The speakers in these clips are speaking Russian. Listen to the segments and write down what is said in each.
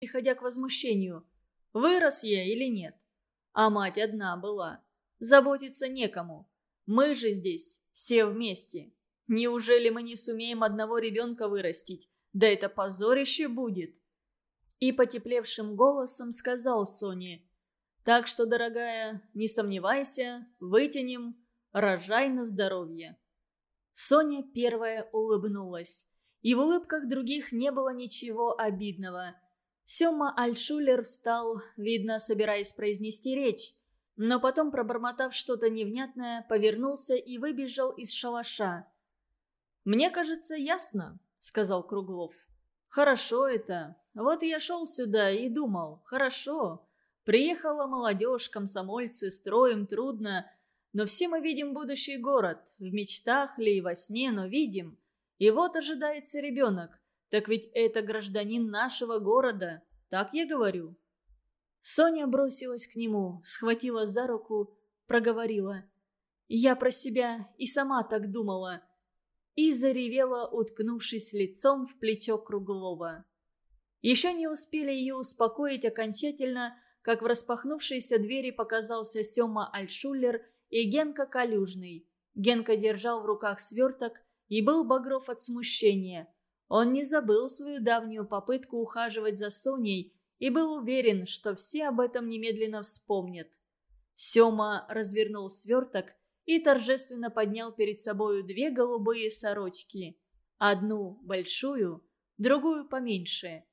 приходя к возмущению. «Вырос я или нет? А мать одна была. Заботиться некому. Мы же здесь все вместе. Неужели мы не сумеем одного ребенка вырастить? Да это позорище будет!» И потеплевшим голосом сказал Соне. «Так что, дорогая, не сомневайся, вытянем, рожай на здоровье». Соня первая улыбнулась. И в улыбках других не было ничего обидного. Сёма Альшулер встал, видно, собираясь произнести речь, но потом, пробормотав что-то невнятное, повернулся и выбежал из шалаша. «Мне кажется, ясно», — сказал Круглов. «Хорошо это. Вот я шел сюда и думал, хорошо. Приехала молодежь, комсомольцы, строим трудно, но все мы видим будущий город, в мечтах ли и во сне, но видим. И вот ожидается ребенок. Так ведь это гражданин нашего города, так я говорю». Соня бросилась к нему, схватила за руку, проговорила. «Я про себя и сама так думала». И заревела, уткнувшись лицом в плечо Круглова. Еще не успели ее успокоить окончательно, как в распахнувшейся двери показался Сема Альшулер и Генка Калюжный. Генка держал в руках сверток и был багров от смущения. Он не забыл свою давнюю попытку ухаживать за Соней и был уверен, что все об этом немедленно вспомнят. Сема развернул сверток и торжественно поднял перед собою две голубые сорочки. Одну большую, другую поменьше.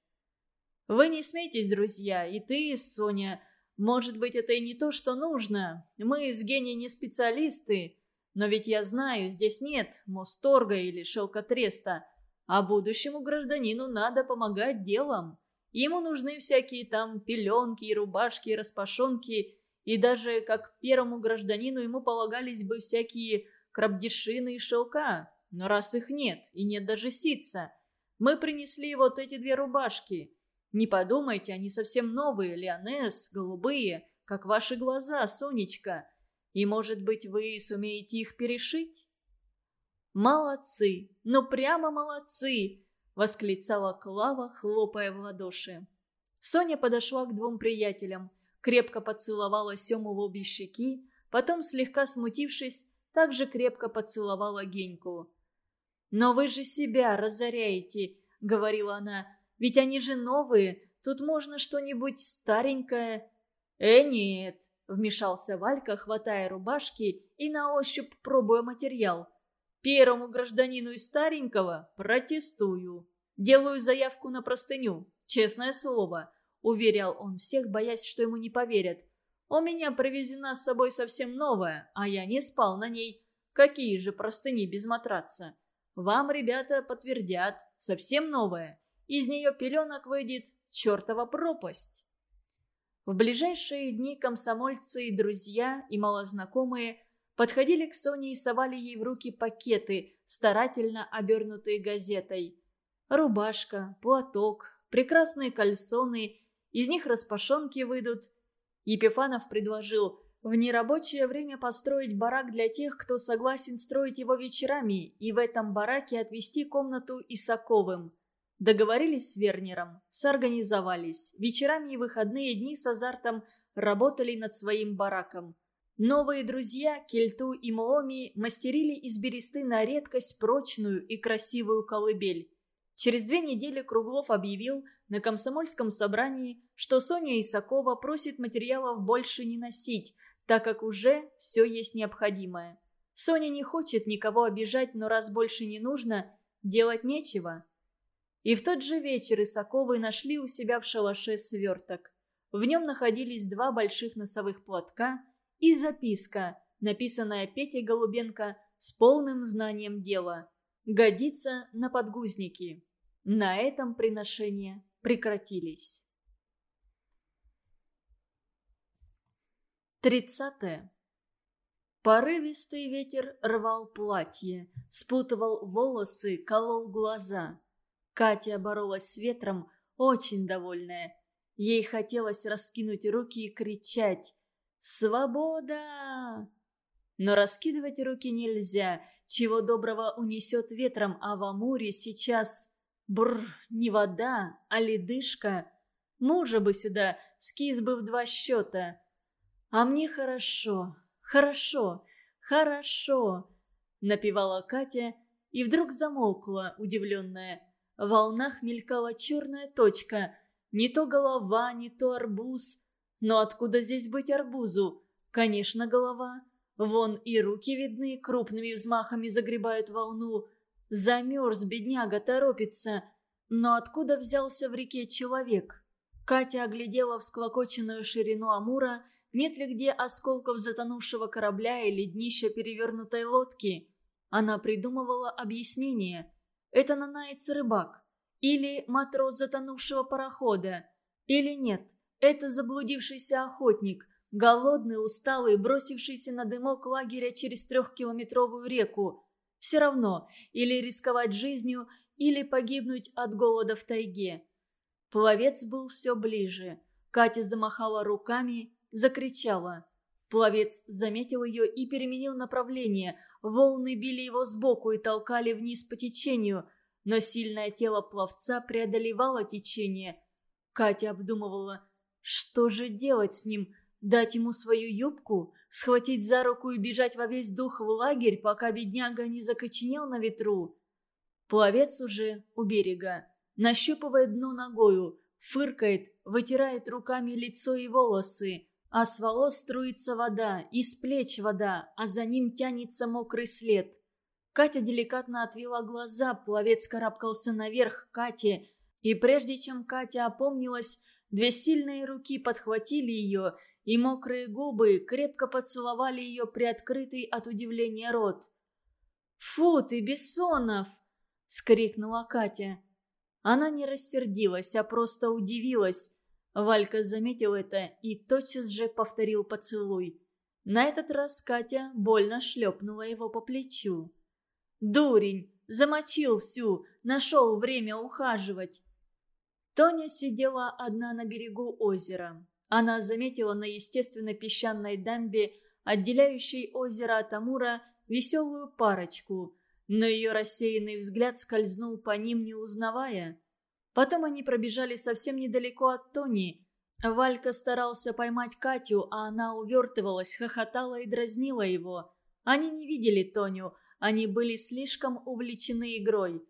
«Вы не смейтесь, друзья, и ты, Соня, может быть, это и не то, что нужно. Мы с Геней не специалисты. Но ведь я знаю, здесь нет мосторга или шелкотреста. А будущему гражданину надо помогать делом. Ему нужны всякие там пеленки и рубашки и распашонки. И даже как первому гражданину ему полагались бы всякие крабдешины и шелка. Но раз их нет, и нет даже ситца, мы принесли вот эти две рубашки. Не подумайте, они совсем новые, Леонес, голубые, как ваши глаза, Сонечка. И, может быть, вы сумеете их перешить?» «Молодцы! Ну прямо молодцы!» — восклицала Клава, хлопая в ладоши. Соня подошла к двум приятелям, крепко поцеловала Сему в обе щеки, потом, слегка смутившись, также крепко поцеловала Геньку. «Но вы же себя разоряете», — говорила она, ведь они же новые, тут можно что-нибудь старенькое». «Э, нет», — вмешался Валька, хватая рубашки и на ощупь пробуя материал. «Первому гражданину из старенького протестую. Делаю заявку на простыню, честное слово», — уверял он всех, боясь, что ему не поверят. «У меня привезена с собой совсем новая, а я не спал на ней. Какие же простыни без матраца? Вам, ребята, подтвердят, совсем новая. Из нее пеленок выйдет чертова пропасть. В ближайшие дни комсомольцы и друзья, и малознакомые подходили к Соне и совали ей в руки пакеты, старательно обернутые газетой. Рубашка, платок, прекрасные кальсоны, из них распашонки выйдут. Епифанов предложил в нерабочее время построить барак для тех, кто согласен строить его вечерами, и в этом бараке отвести комнату Исаковым. Договорились с Вернером, сорганизовались. Вечерами и выходные дни с азартом работали над своим бараком. Новые друзья, Кельту и Мооми, мастерили из бересты на редкость прочную и красивую колыбель. Через две недели Круглов объявил на комсомольском собрании, что Соня Исакова просит материалов больше не носить, так как уже все есть необходимое. Соня не хочет никого обижать, но раз больше не нужно, делать нечего. И в тот же вечер Исаковы нашли у себя в шалаше сверток. В нем находились два больших носовых платка и записка, написанная Петей Голубенко с полным знанием дела. Годится на подгузники. На этом приношения прекратились. Тридцатое. Порывистый ветер рвал платье, спутывал волосы, колол глаза. Катя боролась с ветром, очень довольная. Ей хотелось раскинуть руки и кричать «Свобода!». Но раскидывать руки нельзя, чего доброго унесет ветром, а в Амуре сейчас... Бр, не вода, а ледышка. Мужа бы сюда, скис бы в два счета. А мне хорошо, хорошо, хорошо, напевала Катя и вдруг замолкла, удивленная. В волнах мелькала черная точка. Не то голова, не то арбуз. Но откуда здесь быть арбузу? Конечно, голова. Вон и руки видны, крупными взмахами загребают волну. Замерз, бедняга, торопится. Но откуда взялся в реке человек? Катя оглядела всклокоченную ширину Амура, нет ли где осколков затонувшего корабля или днища перевернутой лодки. Она придумывала объяснение. Это нанаец рыбак. Или матрос затонувшего парохода. Или нет, это заблудившийся охотник, голодный, усталый, бросившийся на дымок лагеря через трехкилометровую реку. Все равно, или рисковать жизнью, или погибнуть от голода в тайге. Пловец был все ближе. Катя замахала руками, закричала. Пловец заметил ее и переменил направление. Волны били его сбоку и толкали вниз по течению, но сильное тело пловца преодолевало течение. Катя обдумывала, что же делать с ним, дать ему свою юбку, схватить за руку и бежать во весь дух в лагерь, пока бедняга не закоченел на ветру. Пловец уже у берега, нащупывает дно ногою, фыркает, вытирает руками лицо и волосы. А с волос струится вода, из плеч вода, а за ним тянется мокрый след. Катя деликатно отвела глаза, пловец карабкался наверх Кате, и прежде чем Катя опомнилась, две сильные руки подхватили ее, и мокрые губы крепко поцеловали ее приоткрытый от удивления рот. «Фу ты, Бессонов!» — скрикнула Катя. Она не рассердилась, а просто удивилась. Валька заметил это и тотчас же повторил поцелуй. На этот раз Катя больно шлепнула его по плечу. «Дурень! Замочил всю! Нашел время ухаживать!» Тоня сидела одна на берегу озера. Она заметила на естественной песчаной дамбе, отделяющей озеро от Амура, веселую парочку, но ее рассеянный взгляд скользнул по ним, не узнавая. Потом они пробежали совсем недалеко от Тони. Валька старался поймать Катю, а она увертывалась, хохотала и дразнила его. Они не видели Тоню, они были слишком увлечены игрой.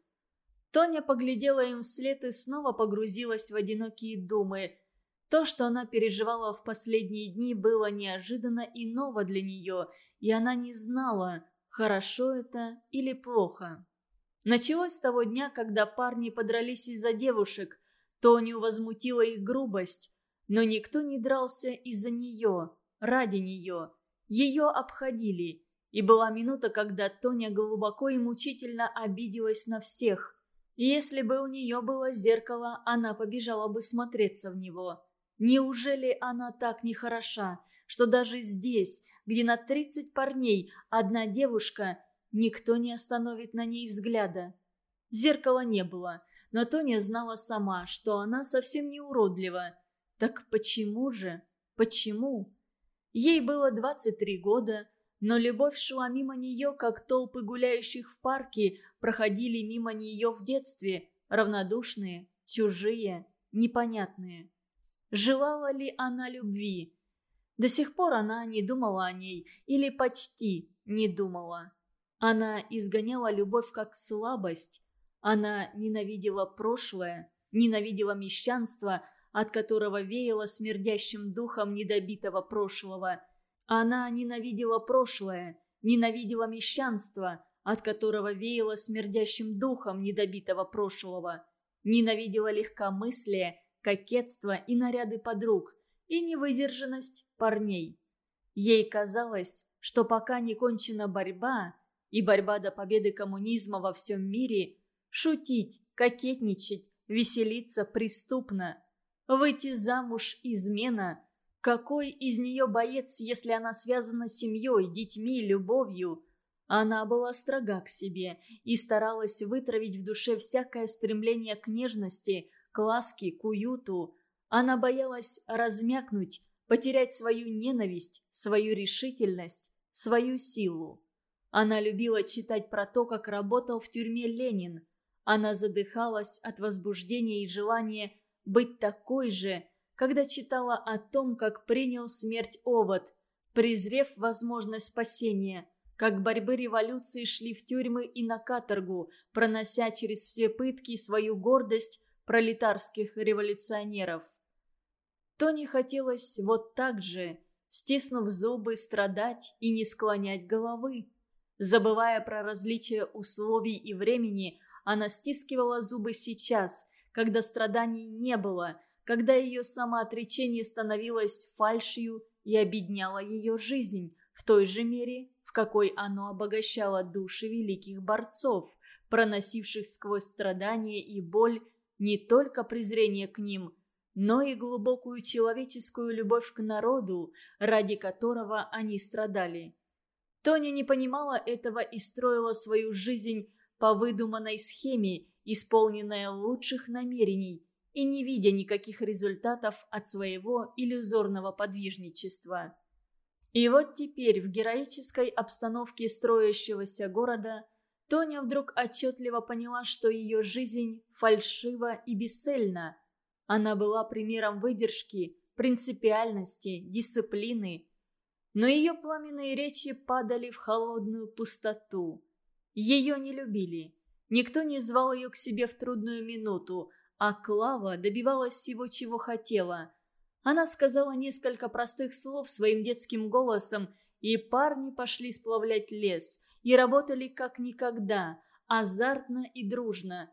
Тоня поглядела им вслед и снова погрузилась в одинокие думы. То, что она переживала в последние дни, было неожиданно и ново для нее, и она не знала, хорошо это или плохо. Началось с того дня, когда парни подрались из-за девушек. Тоню возмутила их грубость. Но никто не дрался из-за нее, ради нее. Ее обходили. И была минута, когда Тоня глубоко и мучительно обиделась на всех. Если бы у нее было зеркало, она побежала бы смотреться в него. Неужели она так нехороша, что даже здесь, где на тридцать парней одна девушка, Никто не остановит на ней взгляда. Зеркала не было, но Тоня знала сама, что она совсем не уродлива. Так почему же? Почему? Ей было 23 года, но любовь шла мимо нее, как толпы гуляющих в парке проходили мимо нее в детстве, равнодушные, чужие, непонятные. Желала ли она любви? До сих пор она не думала о ней, или почти не думала. Она изгоняла любовь как слабость. Она ненавидела прошлое, ненавидела мещанство, от которого веяло смердящим духом недобитого прошлого. Она ненавидела прошлое, ненавидела мещанство, от которого веяло смердящим духом недобитого прошлого. Ненавидела легкомыслие, кокетство и наряды подруг, и невыдержанность парней. Ей казалось, что пока не кончена борьба, и борьба до победы коммунизма во всем мире, шутить, кокетничать, веселиться преступно. Выйти замуж – измена. Какой из нее боец, если она связана с семьей, детьми, любовью? Она была строга к себе и старалась вытравить в душе всякое стремление к нежности, к ласке, к уюту. Она боялась размякнуть, потерять свою ненависть, свою решительность, свою силу. Она любила читать про то, как работал в тюрьме Ленин. Она задыхалась от возбуждения и желания быть такой же, когда читала о том, как принял смерть овод, презрев возможность спасения, как борьбы революции шли в тюрьмы и на каторгу, пронося через все пытки свою гордость пролетарских революционеров. То не хотелось вот так же, стиснув зубы, страдать и не склонять головы. Забывая про различия условий и времени, она стискивала зубы сейчас, когда страданий не было, когда ее самоотречение становилось фальшью и обедняло ее жизнь в той же мере, в какой оно обогащало души великих борцов, проносивших сквозь страдания и боль не только презрение к ним, но и глубокую человеческую любовь к народу, ради которого они страдали. Тоня не понимала этого и строила свою жизнь по выдуманной схеме, исполненной лучших намерений, и не видя никаких результатов от своего иллюзорного подвижничества. И вот теперь в героической обстановке строящегося города Тоня вдруг отчетливо поняла, что ее жизнь фальшива и бесцельна. Она была примером выдержки, принципиальности, дисциплины, но ее пламенные речи падали в холодную пустоту. Ее не любили. Никто не звал ее к себе в трудную минуту, а Клава добивалась всего, чего хотела. Она сказала несколько простых слов своим детским голосом, и парни пошли сплавлять лес, и работали как никогда, азартно и дружно.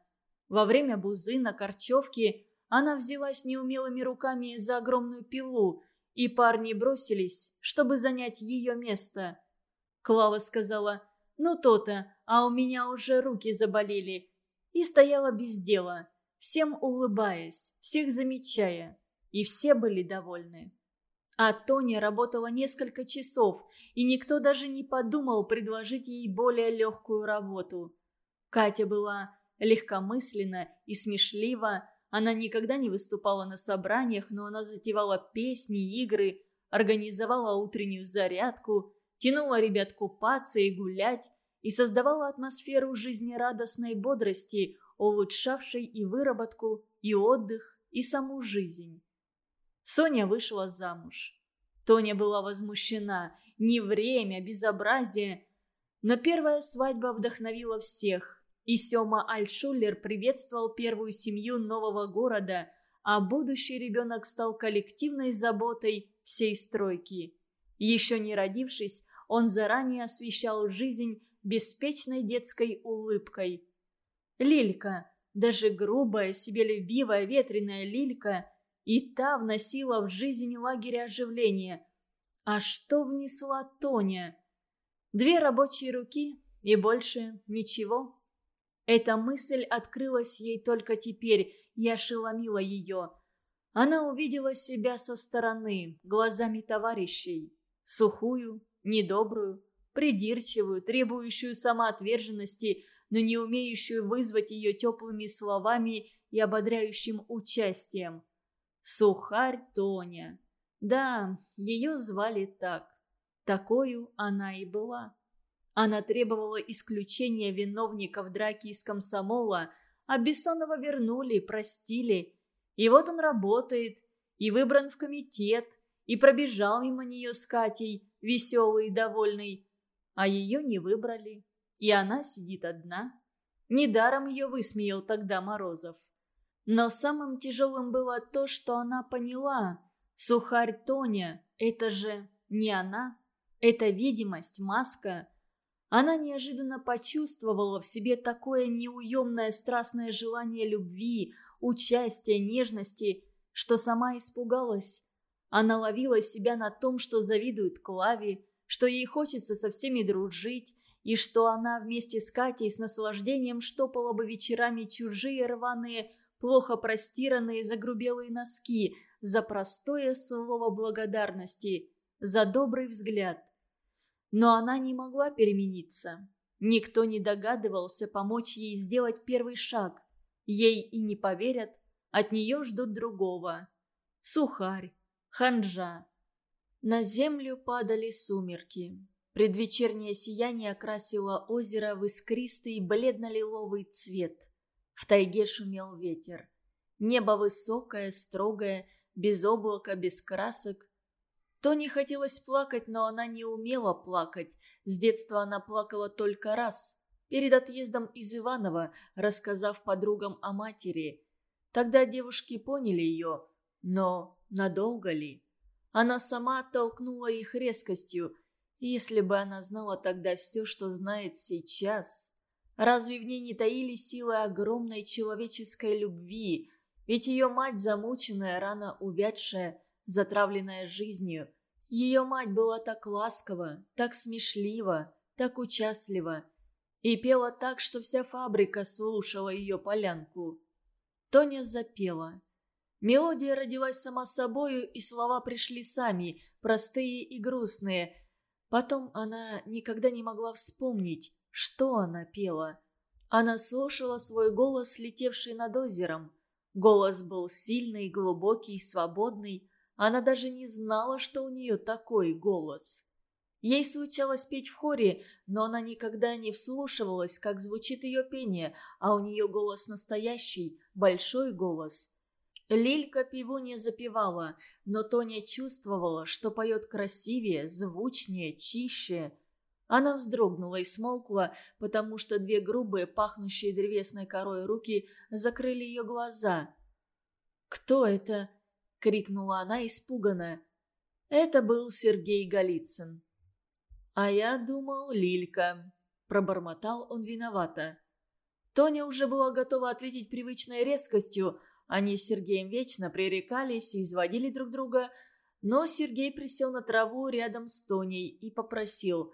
Во время бузы на Корчевке она взялась неумелыми руками за огромную пилу – и парни бросились, чтобы занять ее место. Клава сказала «Ну то-то, а у меня уже руки заболели». И стояла без дела, всем улыбаясь, всех замечая. И все были довольны. А Тоня работала несколько часов, и никто даже не подумал предложить ей более легкую работу. Катя была легкомысленна и смешлива, она никогда не выступала на собраниях, но она затевала песни, игры, организовала утреннюю зарядку, тянула ребят купаться и гулять и создавала атмосферу жизнерадостной бодрости, улучшавшей и выработку, и отдых, и саму жизнь. Соня вышла замуж. Тоня была возмущена. Не время, безобразие. Но первая свадьба вдохновила всех. И Сёма Альшулер приветствовал первую семью нового города, а будущий ребенок стал коллективной заботой всей стройки. Еще не родившись, он заранее освещал жизнь беспечной детской улыбкой. Лилька, даже грубая, себелюбивая, ветреная Лилька, и та вносила в жизнь лагеря оживления. А что внесла Тоня? Две рабочие руки и больше ничего. Эта мысль открылась ей только теперь и ошеломила ее. Она увидела себя со стороны, глазами товарищей. Сухую, недобрую, придирчивую, требующую самоотверженности, но не умеющую вызвать ее теплыми словами и ободряющим участием. Сухарь Тоня. Да, ее звали так. Такою она и была. Она требовала исключения виновников драки из комсомола, а Бессонова вернули, простили. И вот он работает, и выбран в комитет, и пробежал мимо нее с Катей, веселый и довольный. А ее не выбрали, и она сидит одна. Недаром ее высмеял тогда Морозов. Но самым тяжелым было то, что она поняла. Сухарь Тоня – это же не она. Это видимость, маска – она неожиданно почувствовала в себе такое неуемное страстное желание любви, участия, нежности, что сама испугалась. Она ловила себя на том, что завидует Клаве, что ей хочется со всеми дружить, и что она вместе с Катей с наслаждением штопала бы вечерами чужие рваные, плохо простиранные загрубелые носки за простое слово благодарности, за добрый взгляд – но она не могла перемениться. Никто не догадывался помочь ей сделать первый шаг. Ей и не поверят, от нее ждут другого. Сухарь, ханжа. На землю падали сумерки. Предвечернее сияние окрасило озеро в искристый бледно-лиловый цвет. В тайге шумел ветер. Небо высокое, строгое, без облака, без красок. Тони хотелось плакать, но она не умела плакать. С детства она плакала только раз. Перед отъездом из Иванова, рассказав подругам о матери. Тогда девушки поняли ее, но надолго ли? Она сама оттолкнула их резкостью. Если бы она знала тогда все, что знает сейчас... Разве в ней не таили силы огромной человеческой любви? Ведь ее мать, замученная, рано увядшая, затравленная жизнью. Ее мать была так ласкова, так смешлива, так участлива. И пела так, что вся фабрика слушала ее полянку. Тоня запела. Мелодия родилась сама собою, и слова пришли сами, простые и грустные. Потом она никогда не могла вспомнить, что она пела. Она слушала свой голос, летевший над озером. Голос был сильный, глубокий, свободный. Она даже не знала, что у нее такой голос. Ей случалось петь в хоре, но она никогда не вслушивалась, как звучит ее пение, а у нее голос настоящий, большой голос – Лилька пиву не запевала, но Тоня чувствовала, что поет красивее, звучнее, чище. Она вздрогнула и смолкла, потому что две грубые, пахнущие древесной корой руки закрыли ее глаза. «Кто это?» — крикнула она испуганно. Это был Сергей Голицын. «А я думал, Лилька», — пробормотал он виновато. Тоня уже была готова ответить привычной резкостью — они с Сергеем вечно пререкались и изводили друг друга, но Сергей присел на траву рядом с Тоней и попросил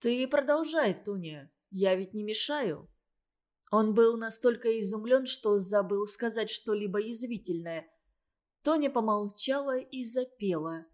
«Ты продолжай, Тоня, я ведь не мешаю». Он был настолько изумлен, что забыл сказать что-либо язвительное. Тоня помолчала и запела.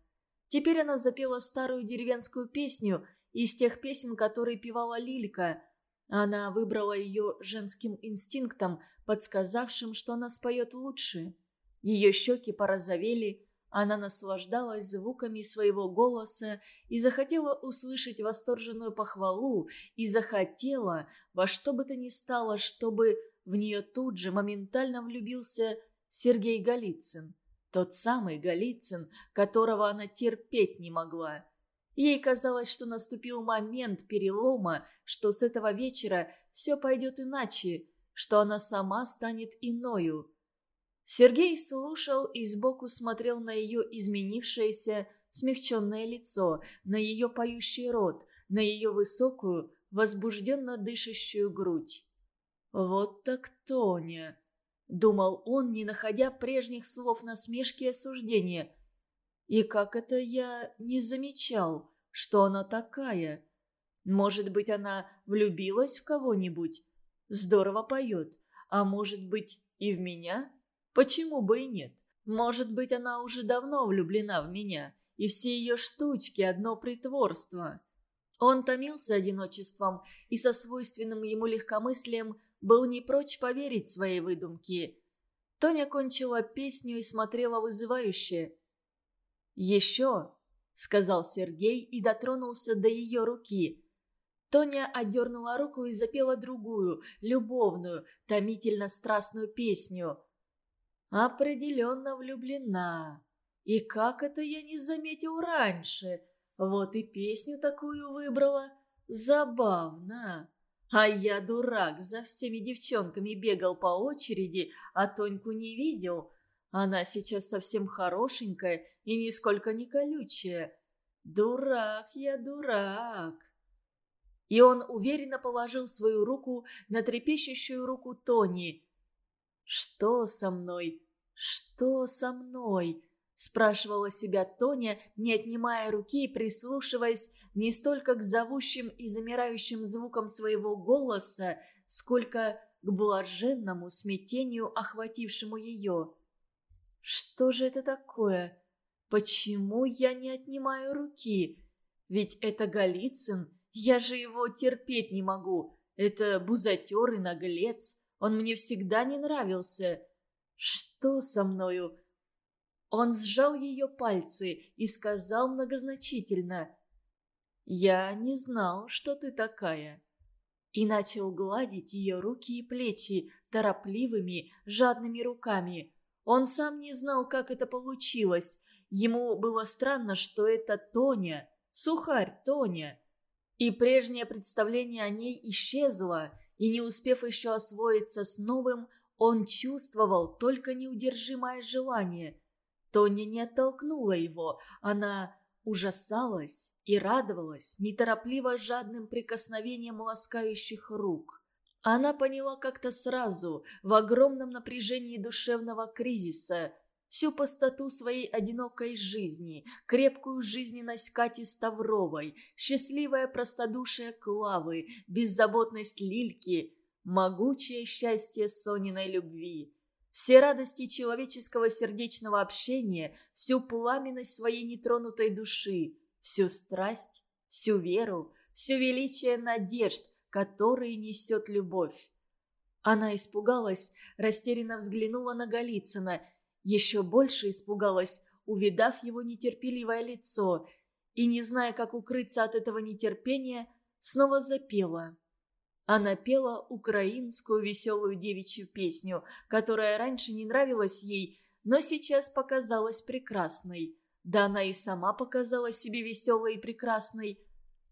Теперь она запела старую деревенскую песню из тех песен, которые певала Лилька. Она выбрала ее женским инстинктом – подсказавшим, что она споет лучше. Ее щеки порозовели, она наслаждалась звуками своего голоса и захотела услышать восторженную похвалу, и захотела во что бы то ни стало, чтобы в нее тут же моментально влюбился Сергей Голицын. Тот самый Голицын, которого она терпеть не могла. Ей казалось, что наступил момент перелома, что с этого вечера все пойдет иначе, что она сама станет иною. Сергей слушал и сбоку смотрел на ее изменившееся, смягченное лицо, на ее поющий рот, на ее высокую, возбужденно дышащую грудь. «Вот так Тоня!» — думал он, не находя прежних слов насмешки и осуждения. «И как это я не замечал, что она такая? Может быть, она влюбилась в кого-нибудь?» Здорово поет. А может быть, и в меня? Почему бы и нет? Может быть, она уже давно влюблена в меня, и все ее штучки – одно притворство. Он томился одиночеством и со свойственным ему легкомыслием был не прочь поверить своей выдумке. Тоня кончила песню и смотрела вызывающе. «Еще», — сказал Сергей и дотронулся до ее руки. Тоня отдернула руку и запела другую, любовную, томительно-страстную песню. «Определенно влюблена. И как это я не заметил раньше? Вот и песню такую выбрала. Забавно. А я дурак, за всеми девчонками бегал по очереди, а Тоньку не видел. Она сейчас совсем хорошенькая и нисколько не колючая. Дурак я, дурак!» и он уверенно положил свою руку на трепещущую руку Тони. «Что со мной? Что со мной?» – спрашивала себя Тоня, не отнимая руки и прислушиваясь не столько к зовущим и замирающим звукам своего голоса, сколько к блаженному смятению, охватившему ее. «Что же это такое? Почему я не отнимаю руки? Ведь это Голицын – я же его терпеть не могу. Это бузатер и наглец. Он мне всегда не нравился. Что со мною?» Он сжал ее пальцы и сказал многозначительно. «Я не знал, что ты такая». И начал гладить ее руки и плечи, торопливыми, жадными руками. Он сам не знал, как это получилось. Ему было странно, что это Тоня, сухарь Тоня. И прежнее представление о ней исчезло, и не успев еще освоиться с новым, он чувствовал только неудержимое желание. Тоня не оттолкнула его, она ужасалась и радовалась неторопливо жадным прикосновением ласкающих рук. Она поняла как-то сразу, в огромном напряжении душевного кризиса, всю пустоту своей одинокой жизни, крепкую жизненность Кати Ставровой, счастливое простодушие Клавы, беззаботность Лильки, могучее счастье Сониной любви. Все радости человеческого сердечного общения, всю пламенность своей нетронутой души, всю страсть, всю веру, все величие надежд, которые несет любовь. Она испугалась, растерянно взглянула на Голицына – еще больше испугалась, увидав его нетерпеливое лицо, и, не зная, как укрыться от этого нетерпения, снова запела. Она пела украинскую веселую девичью песню, которая раньше не нравилась ей, но сейчас показалась прекрасной. Да она и сама показала себе веселой и прекрасной.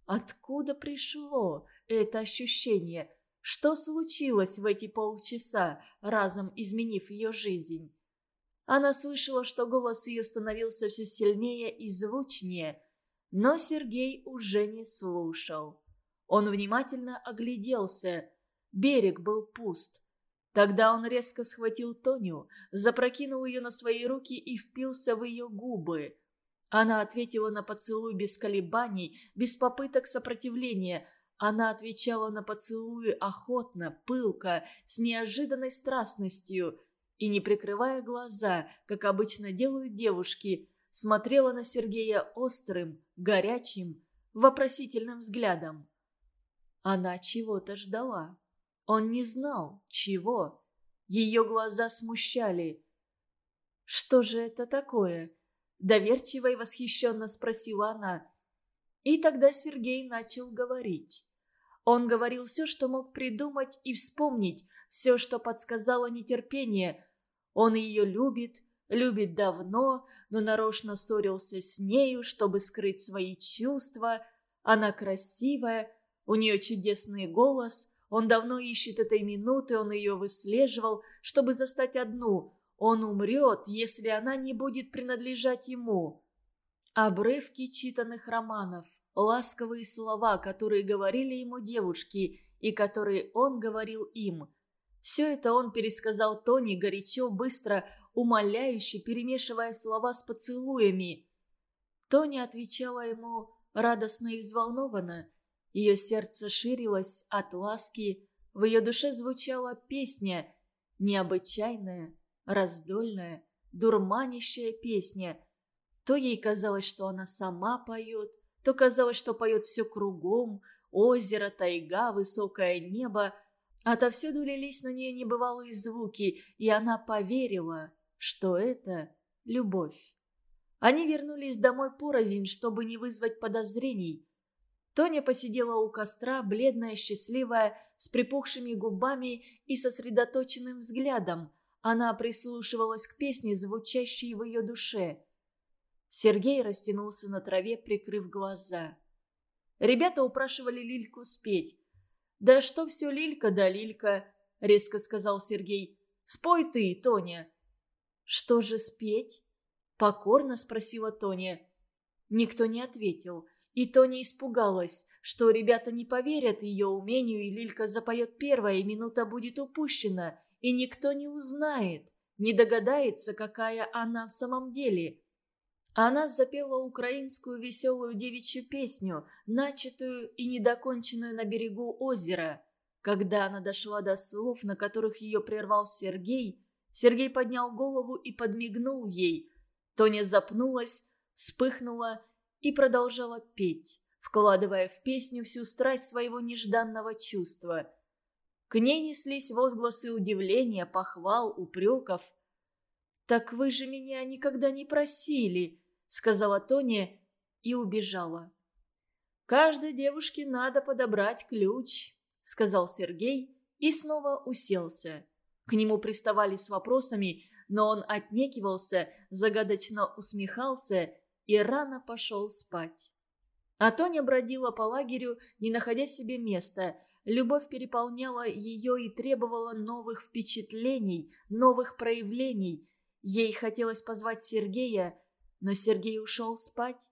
Откуда пришло это ощущение? Что случилось в эти полчаса, разом изменив ее жизнь? Она слышала, что голос ее становился все сильнее и звучнее, но Сергей уже не слушал. Он внимательно огляделся. Берег был пуст. Тогда он резко схватил Тоню, запрокинул ее на свои руки и впился в ее губы. Она ответила на поцелуй без колебаний, без попыток сопротивления. Она отвечала на поцелуи охотно, пылко, с неожиданной страстностью – и, не прикрывая глаза, как обычно делают девушки, смотрела на Сергея острым, горячим, вопросительным взглядом. Она чего-то ждала. Он не знал, чего. Ее глаза смущали. «Что же это такое?» Доверчиво и восхищенно спросила она. И тогда Сергей начал говорить. Он говорил все, что мог придумать и вспомнить, все, что подсказало нетерпение, он ее любит, любит давно, но нарочно ссорился с нею, чтобы скрыть свои чувства. Она красивая, у нее чудесный голос. Он давно ищет этой минуты, он ее выслеживал, чтобы застать одну. Он умрет, если она не будет принадлежать ему. Обрывки читанных романов, ласковые слова, которые говорили ему девушки и которые он говорил им – все это он пересказал Тони горячо, быстро, умоляюще, перемешивая слова с поцелуями. Тони отвечала ему радостно и взволнованно. Ее сердце ширилось от ласки, в ее душе звучала песня, необычайная, раздольная, дурманящая песня. То ей казалось, что она сама поет, то казалось, что поет все кругом, озеро, тайга, высокое небо – Отовсюду лились на нее небывалые звуки, и она поверила, что это любовь. Они вернулись домой порознь, чтобы не вызвать подозрений. Тоня посидела у костра, бледная, счастливая, с припухшими губами и сосредоточенным взглядом. Она прислушивалась к песне, звучащей в ее душе. Сергей растянулся на траве, прикрыв глаза. Ребята упрашивали Лильку спеть. «Да что все Лилька да Лилька», — резко сказал Сергей. «Спой ты, Тоня». «Что же спеть?» — покорно спросила Тоня. Никто не ответил, и Тоня испугалась, что ребята не поверят ее умению, и Лилька запоет первая, и минута будет упущена, и никто не узнает, не догадается, какая она в самом деле. Она запела украинскую веселую девичью песню, начатую и недоконченную на берегу озера. Когда она дошла до слов, на которых ее прервал Сергей, Сергей поднял голову и подмигнул ей. Тоня запнулась, вспыхнула и продолжала петь, вкладывая в песню всю страсть своего нежданного чувства. К ней неслись возгласы удивления, похвал, упреков. «Так вы же меня никогда не просили», сказала Тоня и убежала. «Каждой девушке надо подобрать ключ», — сказал Сергей и снова уселся. К нему приставали с вопросами, но он отнекивался, загадочно усмехался и рано пошел спать. А Тоня бродила по лагерю, не находя себе места. Любовь переполняла ее и требовала новых впечатлений, новых проявлений. Ей хотелось позвать Сергея, но Сергей ушел спать.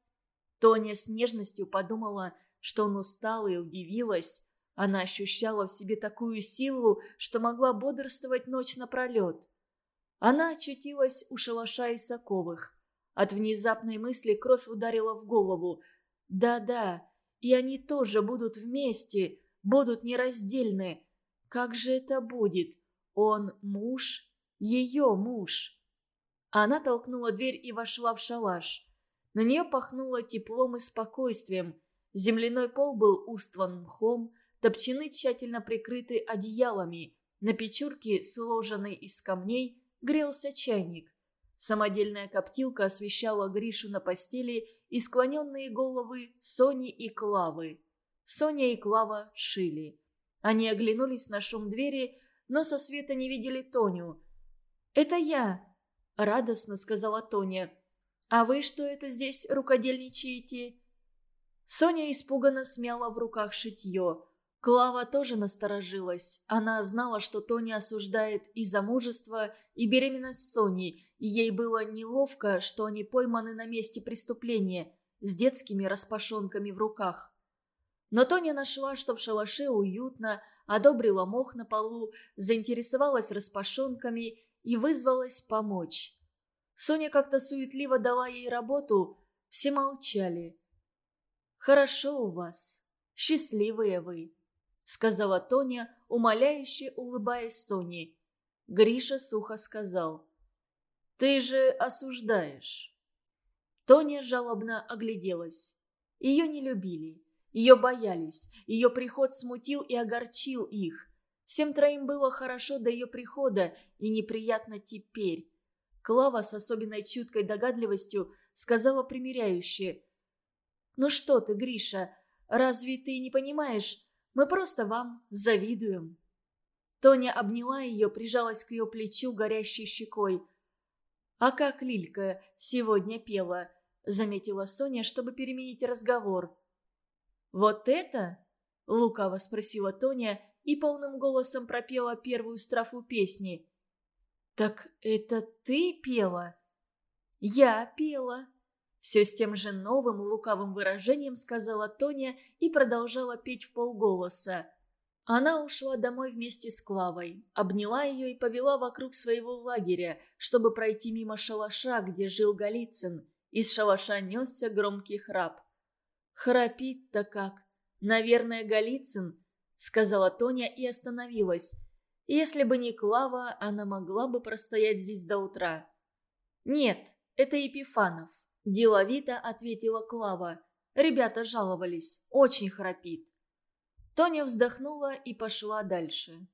Тоня с нежностью подумала, что он устал и удивилась. Она ощущала в себе такую силу, что могла бодрствовать ночь напролет. Она очутилась у шалаша Исаковых. От внезапной мысли кровь ударила в голову – да-да, и они тоже будут вместе, будут нераздельны. Как же это будет? Он муж, ее муж. Она толкнула дверь и вошла в шалаш. На нее пахнуло теплом и спокойствием. Земляной пол был устлан мхом, топчаны тщательно прикрыты одеялами. На печурке, сложенной из камней, грелся чайник. Самодельная коптилка освещала Гришу на постели и склоненные головы Сони и Клавы. Соня и Клава шили. Они оглянулись на шум двери, но со света не видели Тоню. «Это я!» – радостно сказала Тоня. «А вы что это здесь рукодельничаете?» Соня испуганно смяла в руках шитье. Клава тоже насторожилась. Она знала, что Тоня осуждает и замужество, и беременность Сони, и ей было неловко, что они пойманы на месте преступления с детскими распашонками в руках. Но Тоня нашла, что в шалаше уютно, одобрила мох на полу, заинтересовалась распашонками и вызвалась помочь. Соня как-то суетливо дала ей работу, все молчали. «Хорошо у вас, счастливые вы», сказала Тоня, умоляюще улыбаясь Соне. Гриша сухо сказал. «Ты же осуждаешь». Тоня жалобно огляделась. Ее не любили, ее боялись, ее приход смутил и огорчил их. Всем троим было хорошо до ее прихода и неприятно теперь. Клава с особенной чуткой догадливостью сказала примиряюще. «Ну что ты, Гриша, разве ты не понимаешь, мы просто вам завидуем». Тоня обняла ее, прижалась к ее плечу горящей щекой. «А как Лилька сегодня пела?» – заметила Соня, чтобы переменить разговор. «Вот это?» – лукаво спросила Тоня и полным голосом пропела первую строфу песни. «Так это ты пела?» «Я пела», все с тем же новым лукавым выражением сказала Тоня и продолжала петь в полголоса. Она ушла домой вместе с Клавой, обняла ее и повела вокруг своего лагеря, чтобы пройти мимо шалаша, где жил Голицын. Из шалаша несся громкий храп. «Храпит-то как! Наверное, Голицын!» — сказала Тоня и остановилась. Если бы не Клава, она могла бы простоять здесь до утра. «Нет, это Епифанов», Деловито ответила Клава. Ребята жаловались. Очень храпит. Тоня вздохнула и пошла дальше.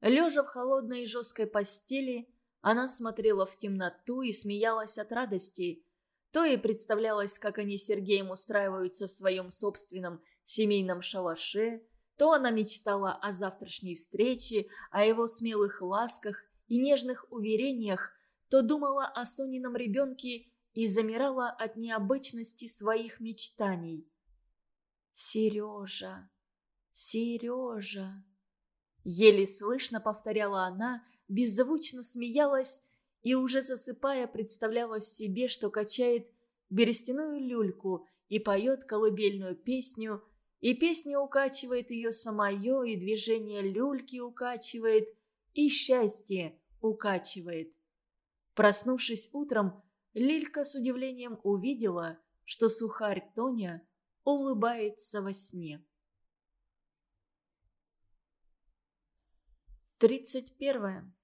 Лежа в холодной и жесткой постели, она смотрела в темноту и смеялась от радости. То и представлялось, как они с Сергеем устраиваются в своем собственном семейном шалаше, то она мечтала о завтрашней встрече, о его смелых ласках и нежных уверениях, то думала о Сонином ребенке и замирала от необычности своих мечтаний. «Сережа! Сережа!» Еле слышно повторяла она, беззвучно смеялась и, уже засыпая, представляла себе, что качает берестяную люльку и поет колыбельную песню, и песня укачивает ее самое, и движение люльки укачивает, и счастье укачивает. Проснувшись утром, Лилька с удивлением увидела, что сухарь Тоня улыбается во сне. Тридцать первое.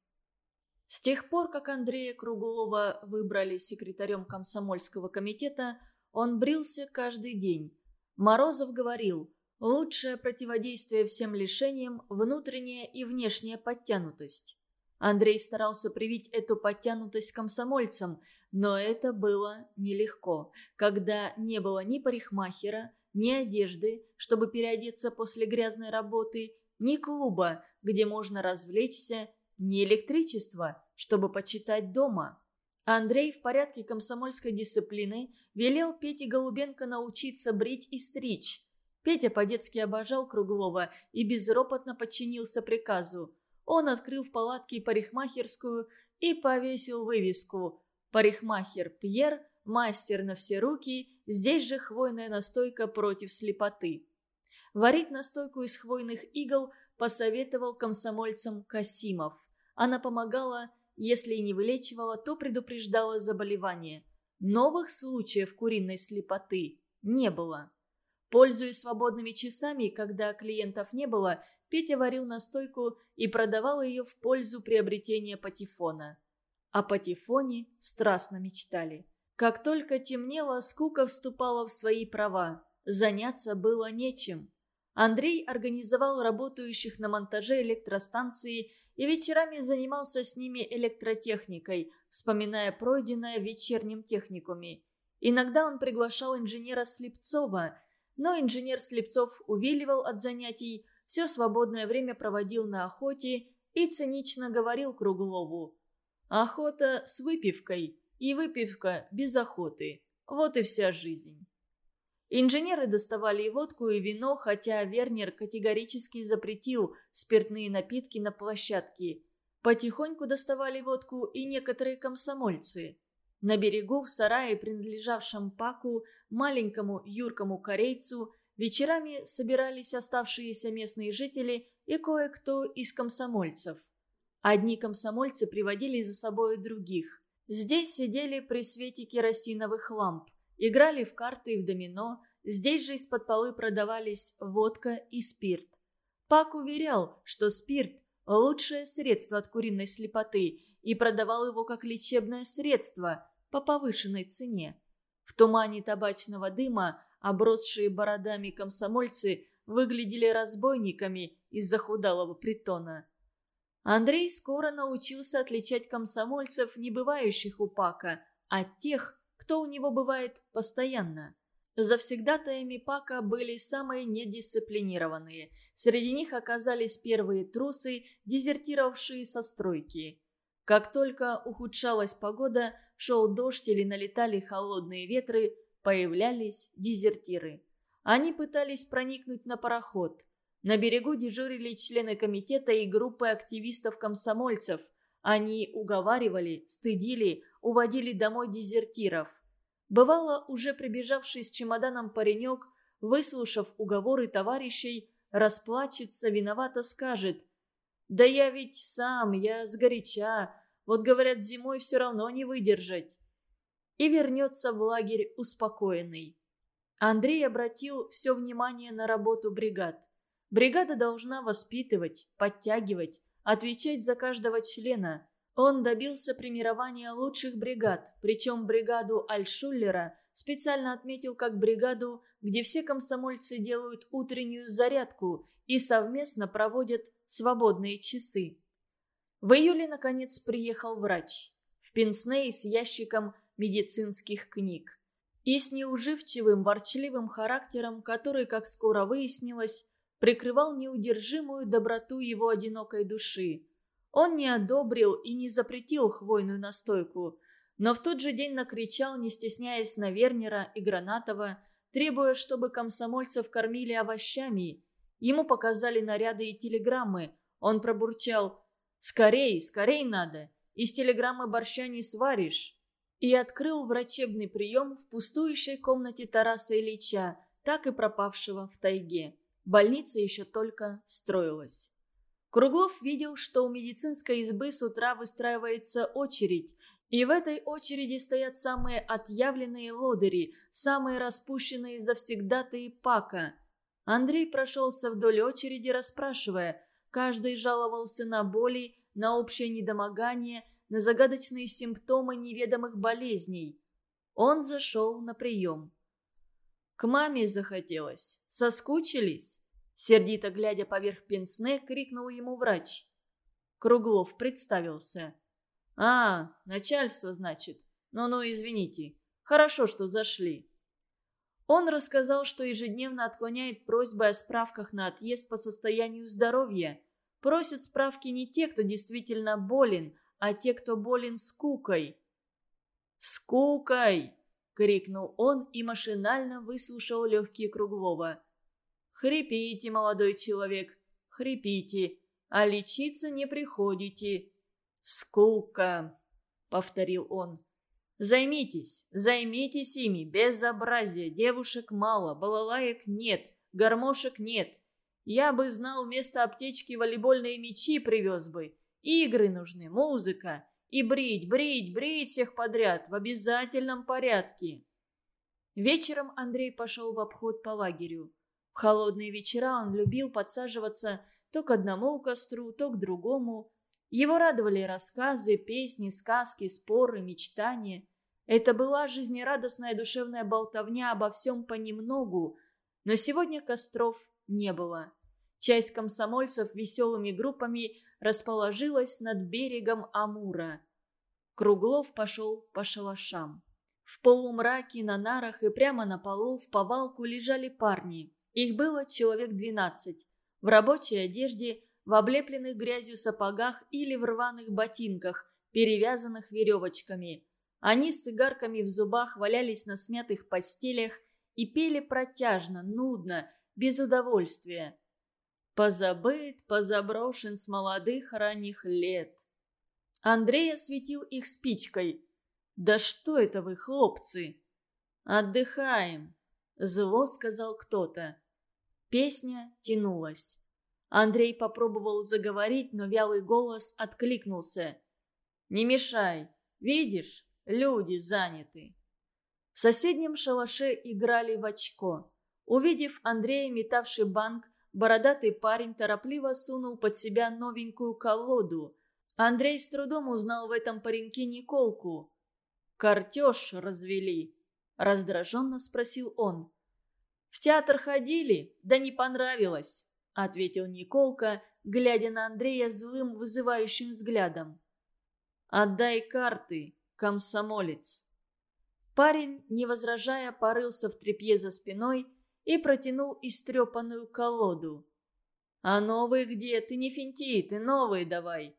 С тех пор, как Андрея Круглова выбрали секретарем комсомольского комитета, он брился каждый день. Морозов говорил, лучшее противодействие всем лишениям – внутренняя и внешняя подтянутость. Андрей старался привить эту подтянутость комсомольцам, но это было нелегко, когда не было ни парикмахера, ни одежды, чтобы переодеться после грязной работы, ни клуба, где можно развлечься, ни электричества, чтобы почитать дома. Андрей в порядке комсомольской дисциплины велел Пете Голубенко научиться брить и стричь. Петя по-детски обожал Круглова и безропотно подчинился приказу. Он открыл в палатке парикмахерскую и повесил вывеску «Парикмахер Пьер, мастер на все руки, здесь же хвойная настойка против слепоты». Варить настойку из хвойных игл посоветовал комсомольцам Касимов. Она помогала, если и не вылечивала, то предупреждала заболевание. Новых случаев куриной слепоты не было. Пользуясь свободными часами, когда клиентов не было, Петя варил настойку и продавал ее в пользу приобретения патефона. О патефоне страстно мечтали. Как только темнело, скука вступала в свои права. Заняться было нечем. Андрей организовал работающих на монтаже электростанции и вечерами занимался с ними электротехникой, вспоминая пройденное в вечернем техникуме. Иногда он приглашал инженера Слепцова, но инженер Слепцов увиливал от занятий, все свободное время проводил на охоте и цинично говорил Круглову. «Охота с выпивкой и выпивка без охоты. Вот и вся жизнь». Инженеры доставали и водку, и вино, хотя Вернер категорически запретил спиртные напитки на площадке. Потихоньку доставали водку и некоторые комсомольцы. На берегу, в сарае, принадлежавшем Паку, маленькому юркому корейцу, вечерами собирались оставшиеся местные жители и кое-кто из комсомольцев. Одни комсомольцы приводили за собой других. Здесь сидели при свете керосиновых ламп. Играли в карты и в домино, здесь же из-под полы продавались водка и спирт. Пак уверял, что спирт – лучшее средство от куриной слепоты и продавал его как лечебное средство по повышенной цене. В тумане табачного дыма обросшие бородами комсомольцы выглядели разбойниками из захудалого притона. Андрей скоро научился отличать комсомольцев, не бывающих у Пака, от тех, кто у него бывает постоянно. Завсегдатаями Пака были самые недисциплинированные. Среди них оказались первые трусы, дезертировавшие со стройки. Как только ухудшалась погода, шел дождь или налетали холодные ветры, появлялись дезертиры. Они пытались проникнуть на пароход. На берегу дежурили члены комитета и группы активистов-комсомольцев – они уговаривали, стыдили, уводили домой дезертиров. Бывало, уже прибежавший с чемоданом паренек, выслушав уговоры товарищей, расплачется, виновато скажет «Да я ведь сам, я сгоряча, вот, говорят, зимой все равно не выдержать». И вернется в лагерь успокоенный. Андрей обратил все внимание на работу бригад. Бригада должна воспитывать, подтягивать, отвечать за каждого члена. Он добился премирования лучших бригад, причем бригаду Альшуллера специально отметил как бригаду, где все комсомольцы делают утреннюю зарядку и совместно проводят свободные часы. В июле, наконец, приехал врач. В Пенсней с ящиком медицинских книг. И с неуживчивым, ворчливым характером, который, как скоро выяснилось, прикрывал неудержимую доброту его одинокой души. Он не одобрил и не запретил хвойную настойку, но в тот же день накричал, не стесняясь на Вернера и Гранатова, требуя, чтобы комсомольцев кормили овощами. Ему показали наряды и телеграммы. Он пробурчал «Скорей, скорей надо! Из телеграммы борща не сваришь!» И открыл врачебный прием в пустующей комнате Тараса Ильича, так и пропавшего в тайге. Больница еще только строилась. Круглов видел, что у медицинской избы с утра выстраивается очередь, и в этой очереди стоят самые отъявленные лодыри, самые распущенные завсегдатые пака. Андрей прошелся вдоль очереди, расспрашивая. Каждый жаловался на боли, на общее недомогание, на загадочные симптомы неведомых болезней. Он зашел на прием. К маме захотелось. Соскучились?» Сердито глядя поверх пенсне, крикнул ему врач. Круглов представился. «А, начальство, значит. Ну-ну, извините. Хорошо, что зашли». Он рассказал, что ежедневно отклоняет просьбы о справках на отъезд по состоянию здоровья. Просят справки не те, кто действительно болен, а те, кто болен скукой. «Скукой!» — крикнул он и машинально выслушал легкие Круглова. «Хрипите, молодой человек, хрипите, а лечиться не приходите. Скука!» — повторил он. «Займитесь, займитесь ими, безобразие, девушек мало, балалаек нет, гармошек нет. Я бы знал, вместо аптечки волейбольные мячи привез бы. Игры нужны, музыка. И брить, брить, брить всех подряд в обязательном порядке. Вечером Андрей пошел в обход по лагерю. В холодные вечера он любил подсаживаться то к одному костру, то к другому. Его радовали рассказы, песни, сказки, споры, мечтания. Это была жизнерадостная душевная болтовня обо всем понемногу, но сегодня костров не было. Часть комсомольцев веселыми группами расположилась над берегом Амура. Круглов пошел по шалашам. В полумраке на нарах и прямо на полу в повалку лежали парни. Их было человек двенадцать. В рабочей одежде, в облепленных грязью сапогах или в рваных ботинках, перевязанных веревочками. Они с цигарками в зубах валялись на смятых постелях и пели протяжно, нудно, без удовольствия. Позабыт, позаброшен с молодых ранних лет. Андрей осветил их спичкой. «Да что это вы, хлопцы?» «Отдыхаем», — зло сказал кто-то. Песня тянулась. Андрей попробовал заговорить, но вялый голос откликнулся. «Не мешай. Видишь, люди заняты». В соседнем шалаше играли в очко. Увидев Андрея, метавший банк, бородатый парень торопливо сунул под себя новенькую колоду. Андрей с трудом узнал в этом пареньке Николку. «Картеж развели?» – раздраженно спросил он. «В театр ходили? Да не понравилось», – ответил Николка, глядя на Андрея злым вызывающим взглядом. «Отдай карты, комсомолец». Парень, не возражая, порылся в тряпье за спиной и протянул истрепанную колоду. «А новые где? Ты не финти, ты новые давай!»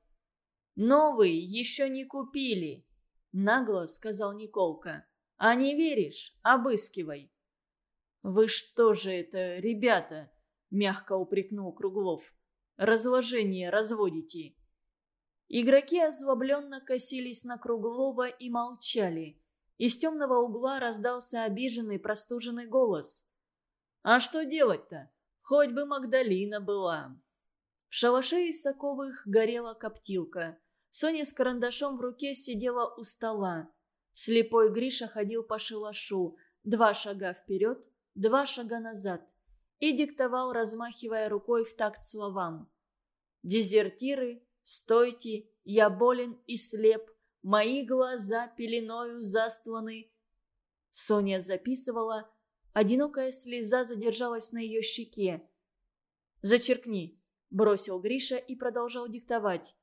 «Новые еще не купили!» — нагло сказал Николка. «А не веришь? Обыскивай!» «Вы что же это, ребята?» — мягко упрекнул Круглов. «Разложение разводите!» Игроки озлобленно косились на Круглова и молчали. Из темного угла раздался обиженный простуженный голос. А что делать-то? Хоть бы Магдалина была. В шалаше Исаковых горела коптилка. Соня с карандашом в руке сидела у стола. Слепой Гриша ходил по шалашу. Два шага вперед, два шага назад. И диктовал, размахивая рукой в такт словам. «Дезертиры, стойте, я болен и слеп, мои глаза пеленою застланы». Соня записывала, Одинокая слеза задержалась на ее щеке. «Зачеркни», – бросил Гриша и продолжал диктовать.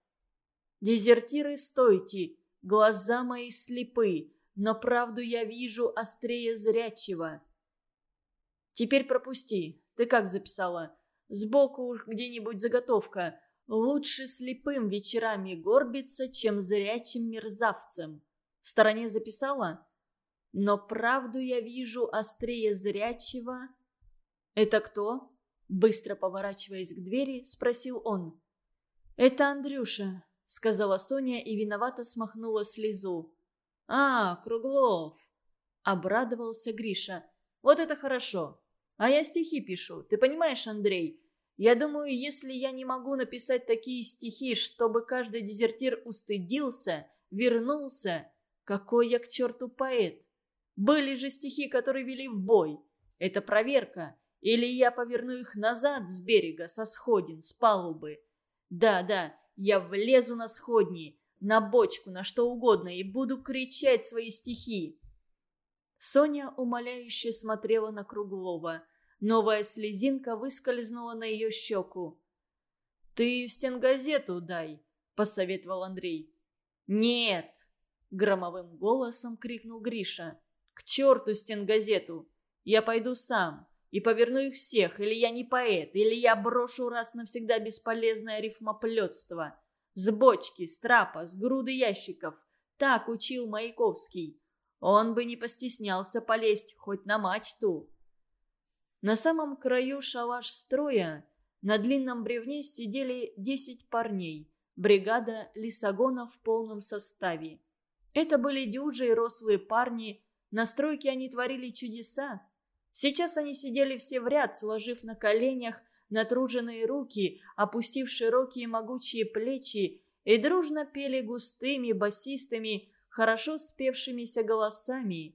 «Дезертиры, стойте! Глаза мои слепы, но правду я вижу острее зрячего». «Теперь пропусти. Ты как записала? Сбоку где-нибудь заготовка. Лучше слепым вечерами горбиться, чем зрячим мерзавцем. В стороне записала?» но правду я вижу острее зрячего». «Это кто?» Быстро поворачиваясь к двери, спросил он. «Это Андрюша», — сказала Соня и виновато смахнула слезу. «А, Круглов!» — обрадовался Гриша. «Вот это хорошо. А я стихи пишу, ты понимаешь, Андрей? Я думаю, если я не могу написать такие стихи, чтобы каждый дезертир устыдился, вернулся, какой я к черту поэт? Были же стихи, которые вели в бой. Это проверка. Или я поверну их назад с берега, со сходин, с палубы. Да-да, я влезу на сходни, на бочку, на что угодно, и буду кричать свои стихи. Соня умоляюще смотрела на Круглова. Новая слезинка выскользнула на ее щеку. «Ты стенгазету дай», — посоветовал Андрей. «Нет!» — громовым голосом крикнул Гриша. К черту стенгазету! Я пойду сам. и поверну их всех, или я не поэт, или я брошу раз навсегда бесполезное рифмоплетство. С бочки, с трапа, с груды ящиков. Так учил Маяковский. Он бы не постеснялся полезть хоть на мачту. На самом краю шалаш строя на длинном бревне сидели десять парней. Бригада лесогонов в полном составе. Это были дюжи и рослые парни. На стройке они творили чудеса. Сейчас они сидели все в ряд, сложив на коленях натруженные руки, опустив широкие могучие плечи и дружно пели густыми, басистыми, хорошо спевшимися голосами.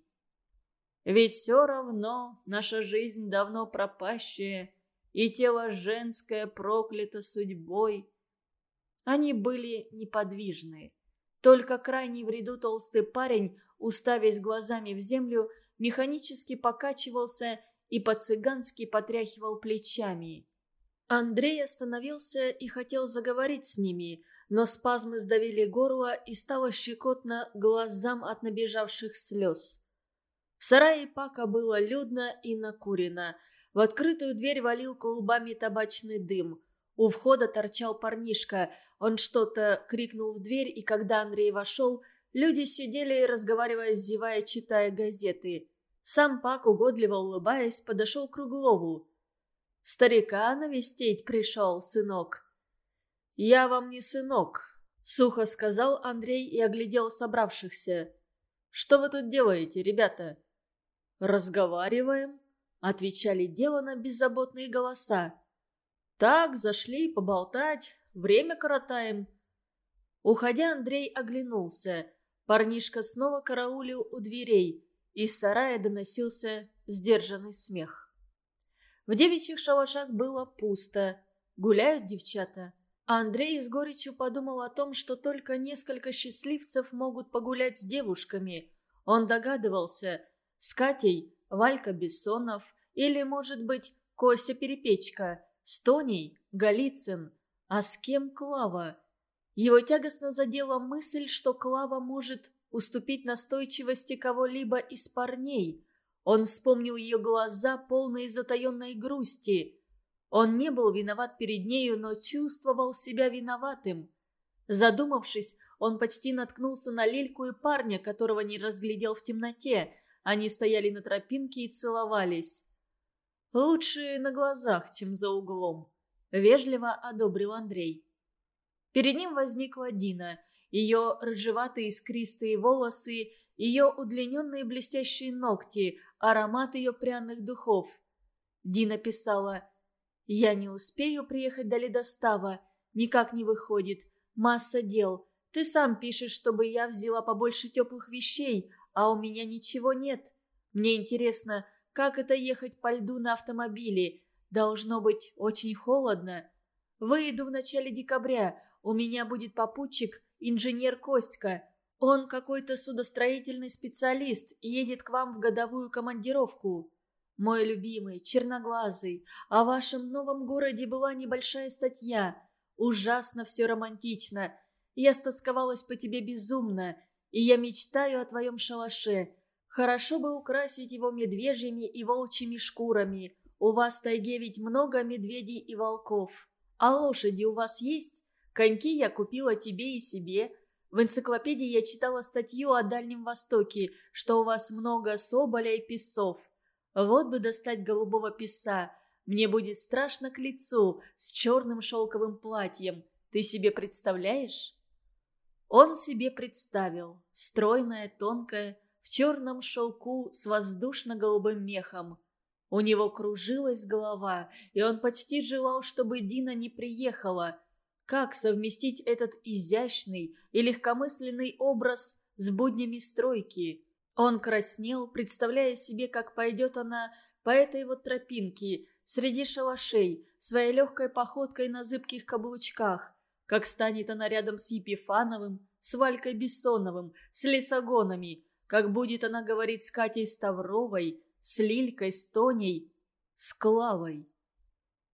Ведь все равно наша жизнь давно пропащая, и тело женское проклято судьбой. Они были неподвижны. Только крайний в ряду толстый парень, уставясь глазами в землю, механически покачивался и по-цыгански потряхивал плечами. Андрей остановился и хотел заговорить с ними, но спазмы сдавили горло и стало щекотно глазам от набежавших слез. В сарае Пака было людно и накурено. В открытую дверь валил клубами табачный дым. У входа торчал парнишка. Он что-то крикнул в дверь, и когда Андрей вошел, Люди сидели, разговаривая, зевая, читая газеты. Сам Пак, угодливо улыбаясь, подошел к Круглову. «Старика навестить пришел, сынок». «Я вам не сынок», — сухо сказал Андрей и оглядел собравшихся. «Что вы тут делаете, ребята?» «Разговариваем», — отвечали делано беззаботные голоса. «Так, зашли поболтать, время коротаем». Уходя, Андрей оглянулся — Парнишка снова караулил у дверей. Из сарая доносился сдержанный смех. В девичьих шалашах было пусто. Гуляют девчата. А Андрей с горечью подумал о том, что только несколько счастливцев могут погулять с девушками. Он догадывался, с Катей Валька Бессонов или, может быть, Кося Перепечка, с Тоней Голицын, а с кем Клава – его тягостно задела мысль, что Клава может уступить настойчивости кого-либо из парней. Он вспомнил ее глаза, полные затаенной грусти. Он не был виноват перед нею, но чувствовал себя виноватым. Задумавшись, он почти наткнулся на Лильку и парня, которого не разглядел в темноте. Они стояли на тропинке и целовались. «Лучше на глазах, чем за углом», — вежливо одобрил Андрей. Перед ним возникла Дина. Ее рыжеватые искристые волосы, ее удлиненные блестящие ногти, аромат ее пряных духов. Дина писала «Я не успею приехать до ледостава. Никак не выходит. Масса дел. Ты сам пишешь, чтобы я взяла побольше теплых вещей, а у меня ничего нет. Мне интересно, как это ехать по льду на автомобиле? Должно быть очень холодно. Выйду в начале декабря. У меня будет попутчик, инженер Костька. Он какой-то судостроительный специалист и едет к вам в годовую командировку. Мой любимый, черноглазый, о вашем новом городе была небольшая статья. Ужасно все романтично. Я стосковалась по тебе безумно, и я мечтаю о твоем шалаше. Хорошо бы украсить его медвежьими и волчьими шкурами. У вас в тайге ведь много медведей и волков. А лошади у вас есть? Коньки я купила тебе и себе. В энциклопедии я читала статью о Дальнем Востоке, что у вас много соболя и песов. Вот бы достать голубого песа. Мне будет страшно к лицу, с черным шелковым платьем. Ты себе представляешь?» Он себе представил, стройная, тонкая, в черном шелку с воздушно-голубым мехом. У него кружилась голова, и он почти желал, чтобы Дина не приехала – как совместить этот изящный и легкомысленный образ с буднями стройки? Он краснел, представляя себе, как пойдет она по этой вот тропинке, среди шалашей, своей легкой походкой на зыбких каблучках, как станет она рядом с Епифановым, с Валькой Бессоновым, с Лесогонами, как будет она говорить с Катей Ставровой, с Лилькой, с Тоней, с Клавой.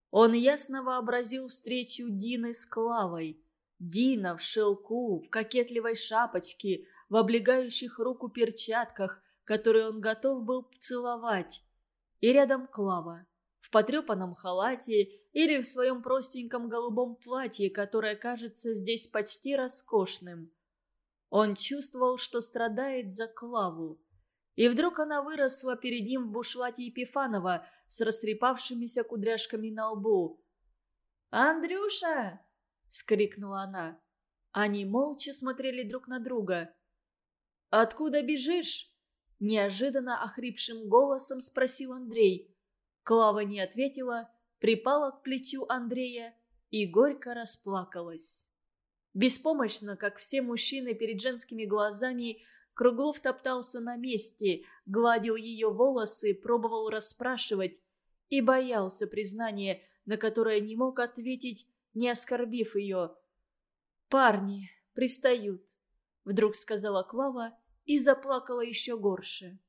Он ясно вообразил встречу Дины с Клавой. Дина в шелку, в кокетливой шапочке, в облегающих руку перчатках, которые он готов был целовать. И рядом Клава, в потрепанном халате или в своем простеньком голубом платье, которое кажется здесь почти роскошным. Он чувствовал, что страдает за Клаву. И вдруг она выросла перед ним в бушлате Епифанова с растрепавшимися кудряшками на лбу. «Андрюша!» — скрикнула она. Они молча смотрели друг на друга. «Откуда бежишь?» – неожиданно охрипшим голосом спросил Андрей. Клава не ответила, припала к плечу Андрея и горько расплакалась. Беспомощно, как все мужчины перед женскими глазами, Круглов топтался на месте, гладил ее волосы, пробовал расспрашивать и боялся признания, на которое не мог ответить, не оскорбив ее. «Парни пристают», — вдруг сказала Клава и заплакала еще горше.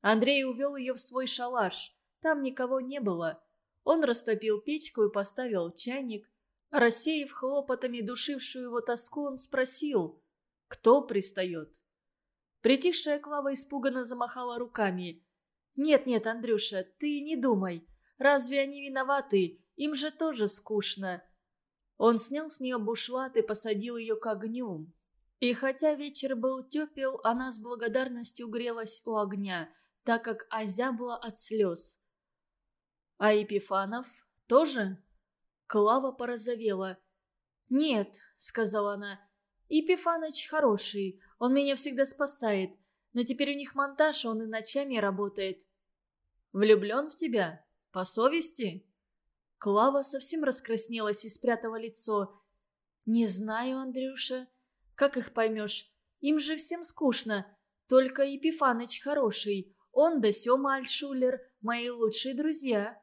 Андрей увел ее в свой шалаш. Там никого не было. Он растопил печку и поставил чайник. Рассеяв хлопотами душившую его тоску, он спросил, кто пристает. Притихшая Клава испуганно замахала руками. «Нет-нет, Андрюша, ты не думай. Разве они виноваты? Им же тоже скучно. Он снял с нее бушлат и посадил ее к огню. И хотя вечер был тепел, она с благодарностью грелась у огня, так как озябла от слез. «А Епифанов тоже?» Клава порозовела. «Нет», — сказала она, — «Епифаныч хороший, он меня всегда спасает, но теперь у них монтаж, он и ночами работает». «Влюблен в тебя? По совести?» Клава совсем раскраснелась и спрятала лицо. «Не знаю, Андрюша. Как их поймешь? Им же всем скучно. Только Епифаныч хороший. Он да Сема Альшулер – мои лучшие друзья».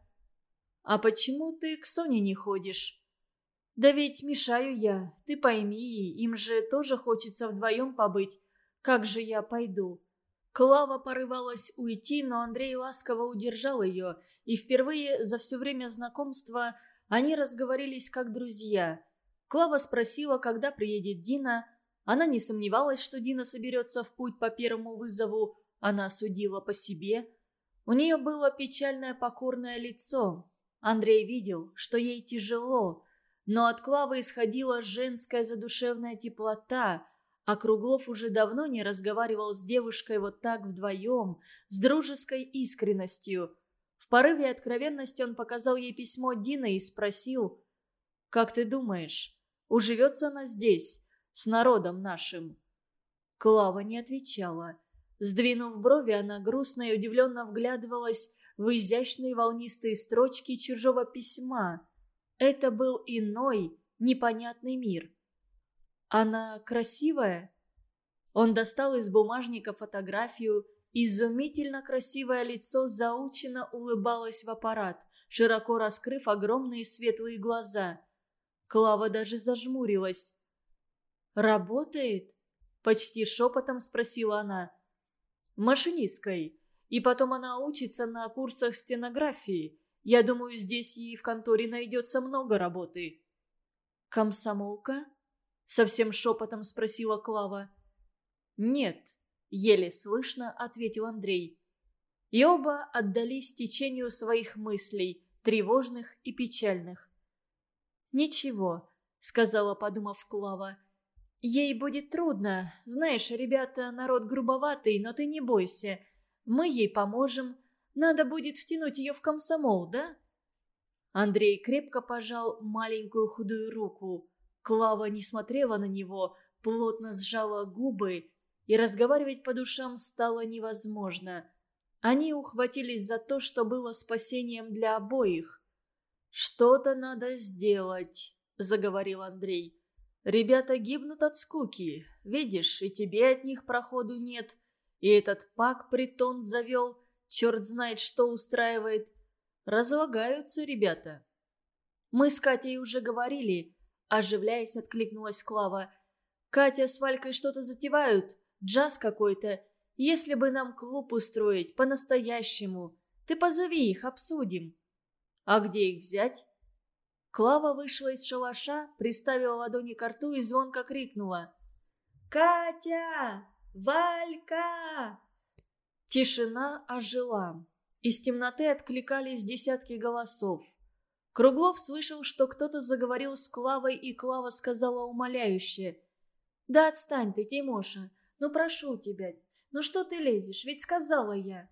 «А почему ты к Соне не ходишь?» «Да ведь мешаю я. Ты пойми, им же тоже хочется вдвоем побыть. Как же я пойду?» Клава порывалась уйти, но Андрей ласково удержал ее, и впервые за все время знакомства они разговорились как друзья. Клава спросила, когда приедет Дина. Она не сомневалась, что Дина соберется в путь по первому вызову. Она судила по себе. У нее было печальное покорное лицо. Андрей видел, что ей тяжело, но от Клавы исходила женская задушевная теплота – а Круглов уже давно не разговаривал с девушкой вот так вдвоем, с дружеской искренностью. В порыве откровенности он показал ей письмо Дины и спросил, «Как ты думаешь, уживется она здесь, с народом нашим?» Клава не отвечала. Сдвинув брови, она грустно и удивленно вглядывалась в изящные волнистые строчки чужого письма. Это был иной, непонятный мир. Она красивая?» Он достал из бумажника фотографию. Изумительно красивое лицо заучено улыбалось в аппарат, широко раскрыв огромные светлые глаза. Клава даже зажмурилась. «Работает?» – почти шепотом спросила она. «Машинисткой. И потом она учится на курсах стенографии. Я думаю, здесь ей в конторе найдется много работы». «Комсомолка?» Совсем шепотом спросила Клава. «Нет», — еле слышно ответил Андрей. И оба отдались течению своих мыслей, тревожных и печальных. «Ничего», — сказала, подумав Клава. «Ей будет трудно. Знаешь, ребята, народ грубоватый, но ты не бойся. Мы ей поможем. Надо будет втянуть ее в комсомол, да?» Андрей крепко пожал маленькую худую руку. Клава не смотрела на него, плотно сжала губы, и разговаривать по душам стало невозможно. Они ухватились за то, что было спасением для обоих. «Что-то надо сделать», — заговорил Андрей. «Ребята гибнут от скуки. Видишь, и тебе от них проходу нет. И этот пак притон завел, черт знает, что устраивает. Разлагаются ребята». Мы с Катей уже говорили, Оживляясь, откликнулась Клава. «Катя с Валькой что-то затевают. Джаз какой-то. Если бы нам клуб устроить, по-настоящему. Ты позови их, обсудим». «А где их взять?» Клава вышла из шалаша, приставила ладони к рту и звонко крикнула. «Катя! Валька!» Тишина ожила. Из темноты откликались десятки голосов. Круглов слышал, что кто-то заговорил с Клавой, и Клава сказала умоляюще. «Да отстань ты, Тимоша. Ну прошу тебя. Ну что ты лезешь? Ведь сказала я».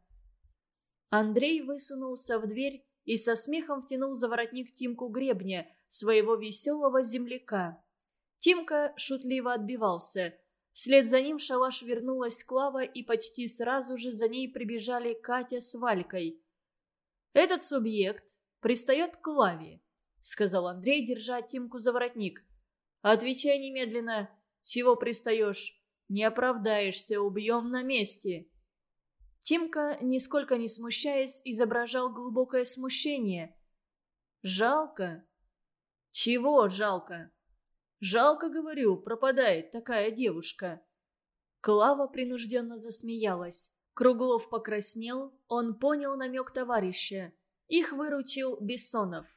Андрей высунулся в дверь и со смехом втянул за воротник Тимку Гребня, своего веселого земляка. Тимка шутливо отбивался. Вслед за ним в шалаш вернулась Клава, и почти сразу же за ней прибежали Катя с Валькой. «Этот субъект пристает к Клаве», — сказал Андрей, держа Тимку за воротник. «Отвечай немедленно. Чего пристаешь? Не оправдаешься, убьем на месте». Тимка, нисколько не смущаясь, изображал глубокое смущение. «Жалко?» «Чего жалко?» «Жалко, говорю, пропадает такая девушка». Клава принужденно засмеялась. Круглов покраснел, он понял намек товарища. Их выручил Бессонов.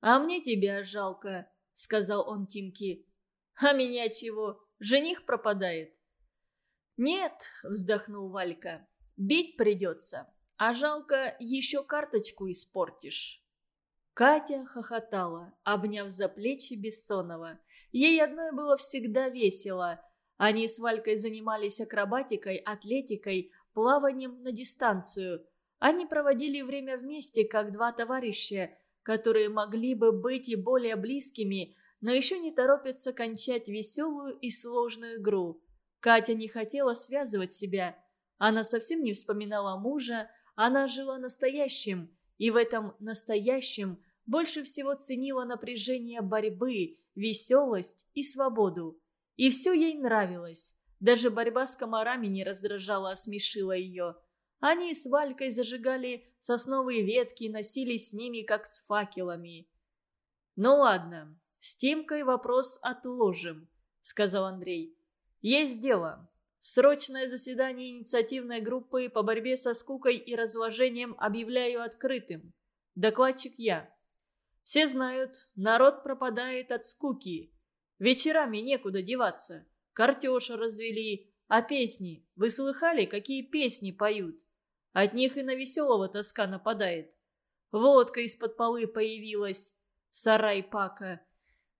«А мне тебя жалко», — сказал он Тимке. «А меня чего? Жених пропадает?» «Нет», — вздохнул Валька, — «бить придется, а жалко, еще карточку испортишь». Катя хохотала, обняв за плечи Бессонова. Ей одной было всегда весело. Они с Валькой занимались акробатикой, атлетикой, плаванием на дистанцию. Они проводили время вместе, как два товарища, которые могли бы быть и более близкими, но еще не торопятся кончать веселую и сложную игру. Катя не хотела связывать себя. Она совсем не вспоминала мужа, она жила настоящим, и в этом настоящем больше всего ценила напряжение борьбы, веселость и свободу. И все ей нравилось. Даже борьба с комарами не раздражала, а смешила ее. Они с Валькой зажигали сосновые ветки и носились с ними, как с факелами. «Ну ладно, с Тимкой вопрос отложим», — сказал Андрей. «Есть дело. Срочное заседание инициативной группы по борьбе со скукой и разложением объявляю открытым. Докладчик я. Все знают, народ пропадает от скуки. Вечерами некуда деваться. Картеша развели. А песни? Вы слыхали, какие песни поют? От них и на веселого тоска нападает. Водка из-под полы появилась. Сарай пака.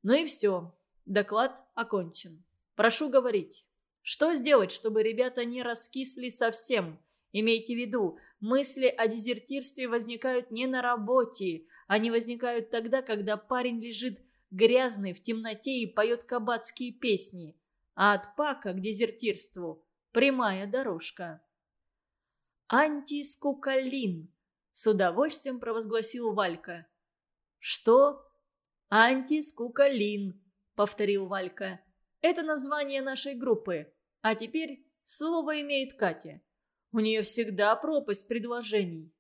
Ну и все. Доклад окончен. Прошу говорить. Что сделать, чтобы ребята не раскисли совсем? Имейте в виду, мысли о дезертирстве возникают не на работе, они возникают тогда, когда парень лежит грязный в темноте и поет кабацкие песни. А от пака к дезертирству прямая дорожка. «Антискукалин», — с удовольствием провозгласил Валька. «Что?» «Антискукалин», — повторил Валька. «Это название нашей группы. А теперь слово имеет Катя. У нее всегда пропасть предложений».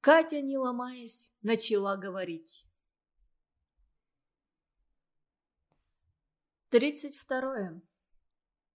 Катя, не ломаясь, начала говорить. Тридцать второе.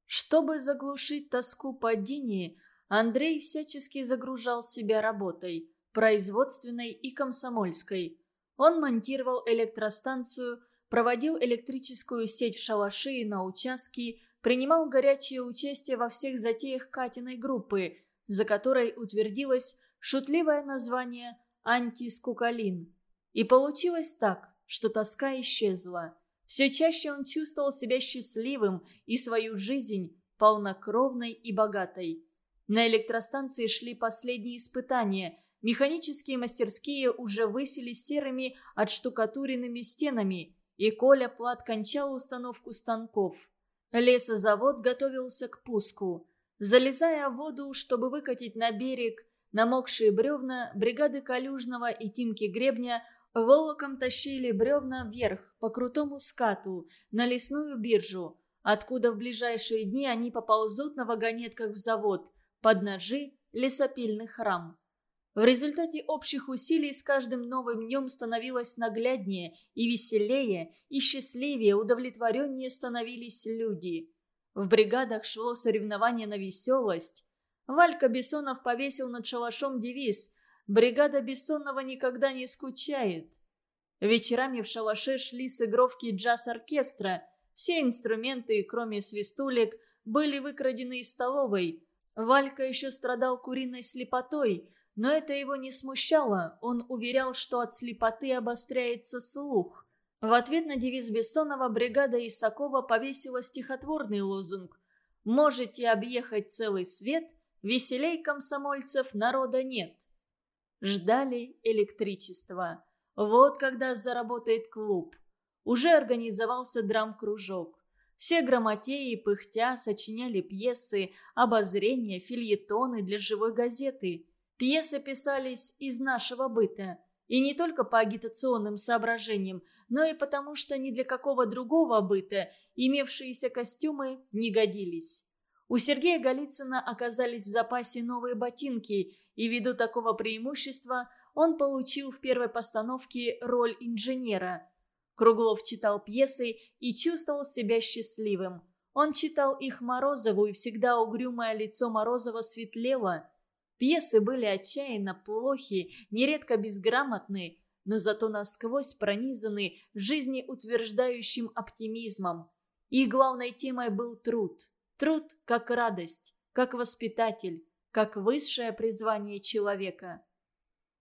Чтобы заглушить тоску по Дине, Андрей всячески загружал себя работой, производственной и комсомольской. Он монтировал электростанцию, проводил электрическую сеть в шалаши и на участке, принимал горячее участие во всех затеях Катиной группы, за которой утвердилась шутливое название «антискукалин». И получилось так, что тоска исчезла. Все чаще он чувствовал себя счастливым и свою жизнь полнокровной и богатой. На электростанции шли последние испытания. Механические мастерские уже высели серыми отштукатуренными стенами, и Коля Плат кончал установку станков. Лесозавод готовился к пуску. Залезая в воду, чтобы выкатить на берег, Намокшие бревна бригады Калюжного и Тимки Гребня волоком тащили бревна вверх по крутому скату на лесную биржу, откуда в ближайшие дни они поползут на вагонетках в завод под ножи лесопильных рам. В результате общих усилий с каждым новым днем становилось нагляднее и веселее, и счастливее, удовлетвореннее становились люди. В бригадах шло соревнование на веселость. Валька Бессонов повесил над шалашом девиз «Бригада Бессонова никогда не скучает». Вечерами в шалаше шли сыгровки джаз-оркестра. Все инструменты, кроме свистулек, были выкрадены из столовой. Валька еще страдал куриной слепотой, но это его не смущало, он уверял, что от слепоты обостряется слух. В ответ на девиз Бессонова бригада Исакова повесила стихотворный лозунг «Можете объехать целый свет, веселей комсомольцев народа нет». Ждали электричества. Вот когда заработает клуб. Уже организовался драм-кружок. Все грамотеи, пыхтя, сочиняли пьесы, обозрения, фильетоны для живой газеты. Пьесы писались из нашего быта. И не только по агитационным соображениям, но и потому, что ни для какого другого быта имевшиеся костюмы не годились. У Сергея Голицына оказались в запасе новые ботинки, и ввиду такого преимущества он получил в первой постановке роль инженера. Круглов читал пьесы и чувствовал себя счастливым. Он читал их Морозову, и всегда угрюмое лицо Морозова светлело. Пьесы были отчаянно плохи, нередко безграмотны, но зато насквозь пронизаны жизнеутверждающим оптимизмом. Их главной темой был труд. Труд как радость, как воспитатель, как высшее призвание человека.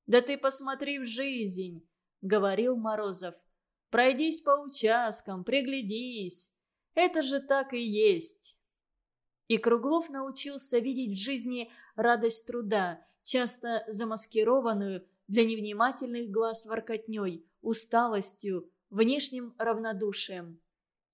«Да ты посмотри в жизнь», — говорил Морозов. «Пройдись по участкам, приглядись. Это же так и есть». И Круглов научился видеть в жизни радость труда, часто замаскированную для невнимательных глаз воркотней, усталостью, внешним равнодушием.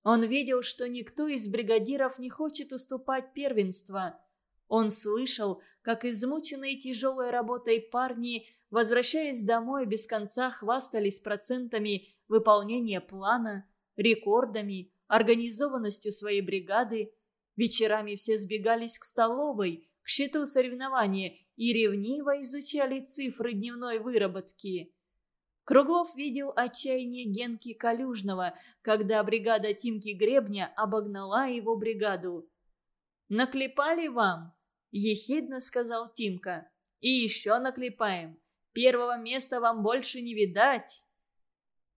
Он видел, что никто из бригадиров не хочет уступать первенство. Он слышал, как измученные тяжелой работой парни, возвращаясь домой, без конца хвастались процентами выполнения плана, рекордами, организованностью своей бригады. Вечерами все сбегались к столовой, к счету соревнования и ревниво изучали цифры дневной выработки. Круглов видел отчаяние Генки Калюжного, когда бригада Тимки Гребня обогнала его бригаду. «Наклепали вам?» – ехидно сказал Тимка. «И еще наклепаем. Первого места вам больше не видать».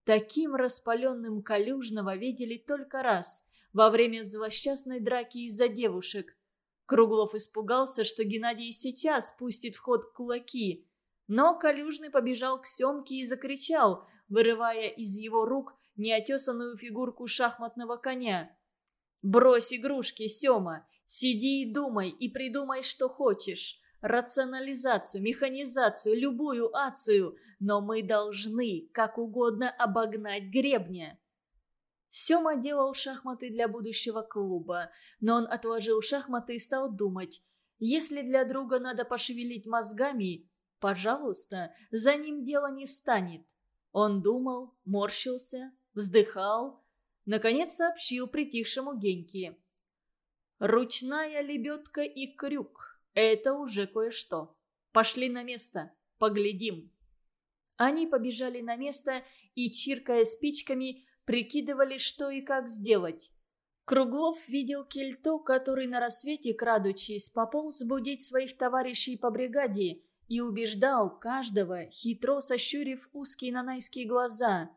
Таким распаленным Калюжного видели только раз, во время злосчастной драки из-за девушек. Круглов испугался, что Геннадий сейчас пустит в ход кулаки – но Калюжный побежал к Семке и закричал, вырывая из его рук неотесанную фигурку шахматного коня. «Брось игрушки, Сема! Сиди и думай, и придумай, что хочешь. Рационализацию, механизацию, любую ацию. Но мы должны, как угодно, обогнать гребня». Сема делал шахматы для будущего клуба, но он отложил шахматы и стал думать. Если для друга надо пошевелить мозгами, Пожалуйста, за ним дело не станет. Он думал, морщился, вздыхал. Наконец сообщил притихшему Геньке. «Ручная лебедка и крюк – это уже кое-что. Пошли на место, поглядим». Они побежали на место и, чиркая спичками, прикидывали, что и как сделать. Круглов видел кельто, который на рассвете, крадучись, пополз будить своих товарищей по бригаде – и убеждал каждого, хитро сощурив узкие нанайские глаза.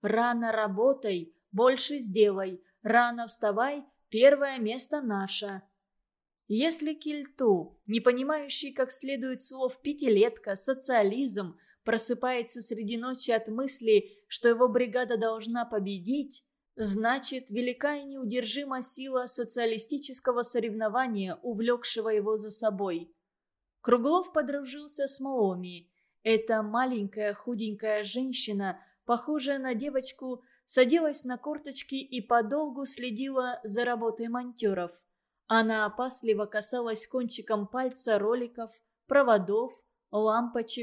«Рано работай, больше сделай, рано вставай, первое место наше». Если Кильту, не понимающий как следует слов пятилетка, социализм, просыпается среди ночи от мысли, что его бригада должна победить, значит, велика и неудержима сила социалистического соревнования, увлекшего его за собой. Круглов подружился с Мооми. Эта маленькая худенькая женщина, похожая на девочку, садилась на корточки и подолгу следила за работой монтеров. Она опасливо касалась кончиком пальца роликов, проводов, лампочек,